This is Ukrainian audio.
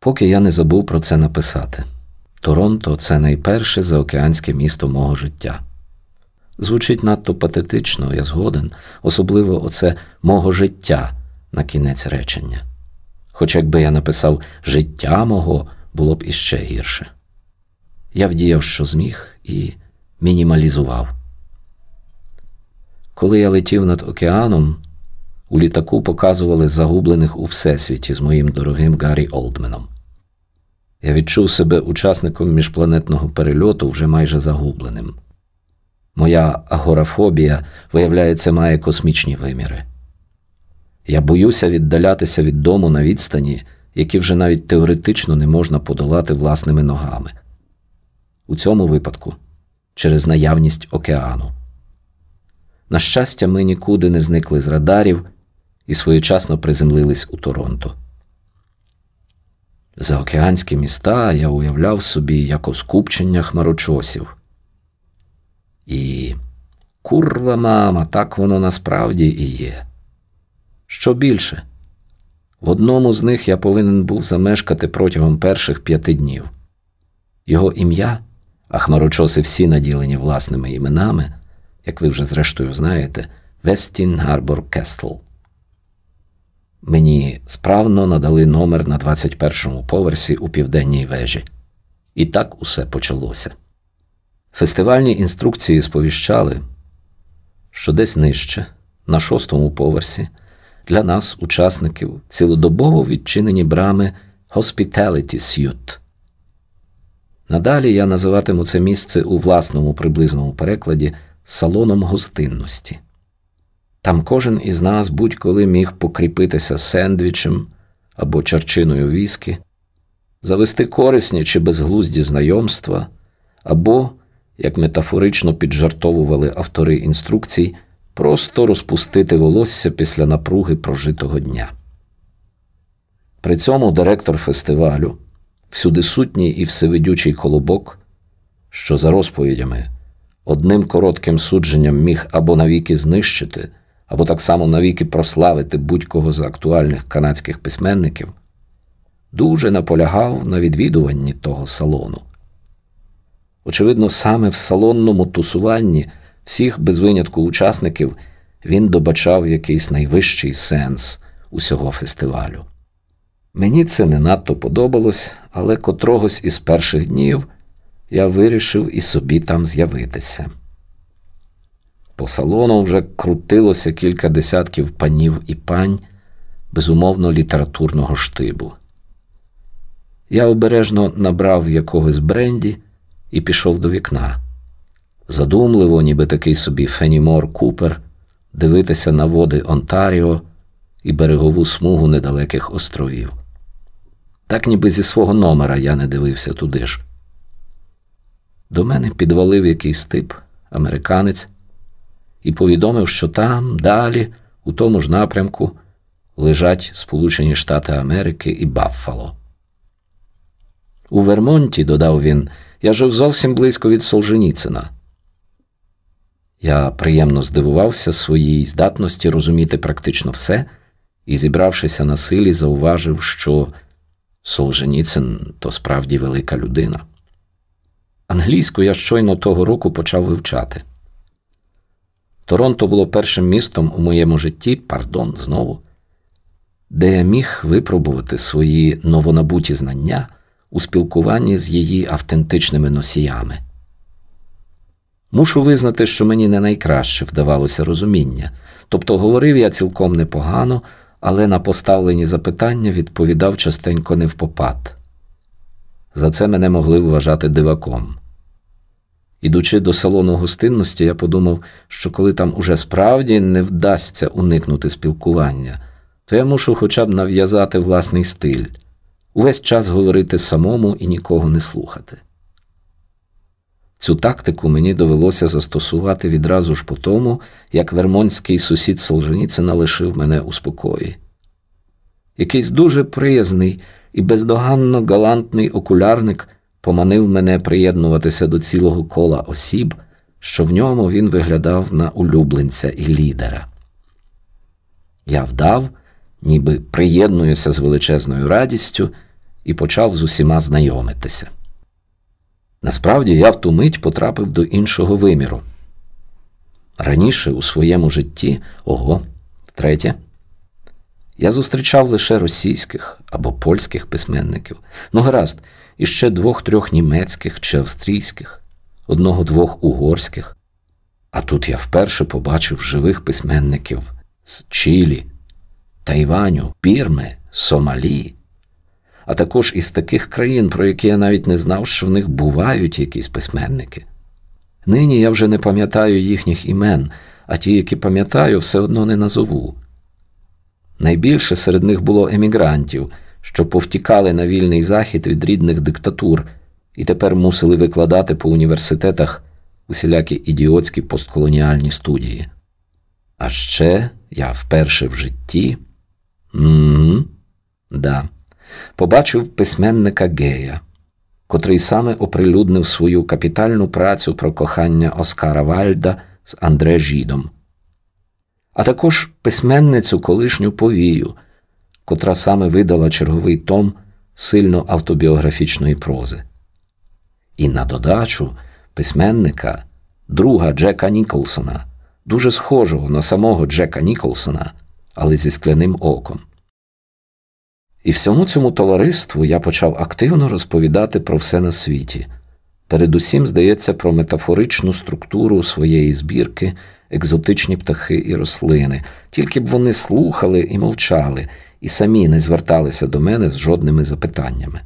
Поки я не забув про це написати. Торонто це найперше заокеанське місто мого життя. Звучить надто патетично, я згоден, особливо оце мого життя на кінець речення. Хоч якби я написав життя мого, було б іще гірше. Я вдіяв, що зміг, і мінімалізував. Коли я летів над океаном, у літаку показували загублених у всесвіті з моїм дорогим Гаррі Олдменом. Я відчув себе учасником міжпланетного перельоту вже майже загубленим. Моя агорафобія, виявляється, має космічні виміри. Я боюся віддалятися від дому на відстані, які вже навіть теоретично не можна подолати власними ногами. У цьому випадку через наявність океану. На щастя, ми нікуди не зникли з радарів і своєчасно приземлились у Торонто. Заокеанські міста я уявляв собі як оскупчення хмарочосів. І курва мама, так воно насправді і є. Що більше, в одному з них я повинен був замешкати протягом перших п'яти днів. Його ім'я, а хмарочоси всі наділені власними іменами, як ви вже зрештою знаєте, Вестін Гарбор Кестл. Мені справно надали номер на 21-му поверсі у південній вежі. І так усе почалося. Фестивальні інструкції сповіщали, що десь нижче, на шостому поверсі, для нас, учасників, цілодобово відчинені брами Hospitality Suite. Надалі я називатиму це місце у власному приблизному перекладі салоном гостинності. Там кожен із нас будь-коли міг покріпитися сендвічем або чарчиною віскі, завести корисні чи безглузді знайомства, або, як метафорично піджартовували автори інструкцій, просто розпустити волосся після напруги прожитого дня. При цьому директор фестивалю, всюдисутній і всевидючий колобок, що за розповідями одним коротким судженням міг або навіки знищити або так само навіки прославити будь-кого з актуальних канадських письменників, дуже наполягав на відвідуванні того салону. Очевидно, саме в салонному тусуванні всіх без винятку учасників він добачав якийсь найвищий сенс усього фестивалю. Мені це не надто подобалось, але котрогось із перших днів я вирішив і собі там з'явитися. По салону вже крутилося кілька десятків панів і пань, безумовно, літературного штибу. Я обережно набрав якогось бренді і пішов до вікна. Задумливо, ніби такий собі Фенімор Купер, дивитися на води Онтаріо і берегову смугу недалеких островів. Так ніби зі свого номера я не дивився туди ж. До мене підвалив якийсь тип, американець і повідомив, що там, далі, у тому ж напрямку, лежать Сполучені Штати Америки і Баффало. У Вермонті, додав він, я жив зовсім близько від Солженіцина. Я приємно здивувався своїй здатності розуміти практично все і, зібравшися на силі, зауважив, що Солженіцин то справді велика людина. Англійську я щойно того року почав вивчати. Торонто було першим містом у моєму житті, пардон, знову, де я міг випробувати свої новонабуті знання у спілкуванні з її автентичними носіями. Мушу визнати, що мені не найкраще вдавалося розуміння, тобто говорив я цілком непогано, але на поставлені запитання відповідав частенько не впопад. За це мене могли вважати диваком. Ідучи до салону гостинності, я подумав, що коли там уже справді не вдасться уникнути спілкування, то я мушу хоча б нав'язати власний стиль, увесь час говорити самому і нікого не слухати. Цю тактику мені довелося застосувати відразу ж по тому, як вермонтський сусід Солженіцина лишив мене у спокої. Якийсь дуже приязний і бездоганно галантний окулярник поманив мене приєднуватися до цілого кола осіб, що в ньому він виглядав на улюбленця і лідера. Я вдав, ніби приєднуюся з величезною радістю, і почав з усіма знайомитися. Насправді я в ту мить потрапив до іншого виміру. Раніше у своєму житті, ого, втретє, я зустрічав лише російських або польських письменників, ну гаразд, і ще двох-трьох німецьких чи австрійських, одного-двох угорських. А тут я вперше побачив живих письменників з Чилі, Тайваню, Бірми, Сомалі, а також із таких країн, про які я навіть не знав, що в них бувають якісь письменники. Нині я вже не пам'ятаю їхніх імен, а ті, які пам'ятаю, все одно не назову. Найбільше серед них було емігрантів, що повтікали на вільний захід від рідних диктатур і тепер мусили викладати по університетах усілякі ідіотські постколоніальні студії. А ще я вперше в житті угу, да, побачив письменника Гея, котрий саме оприлюднив свою капітальну працю про кохання Оскара Вальда з Андре Жідом, а також письменницю колишню повію, котра саме видала черговий том сильно автобіографічної прози. І на додачу письменника, друга Джека Ніколсона, дуже схожого на самого Джека Ніколсона, але зі скляним оком. І всьому цьому товариству я почав активно розповідати про все на світі. Передусім, здається, про метафоричну структуру своєї збірки, екзотичні птахи і рослини, тільки б вони слухали і мовчали, і самі не зверталися до мене з жодними запитаннями.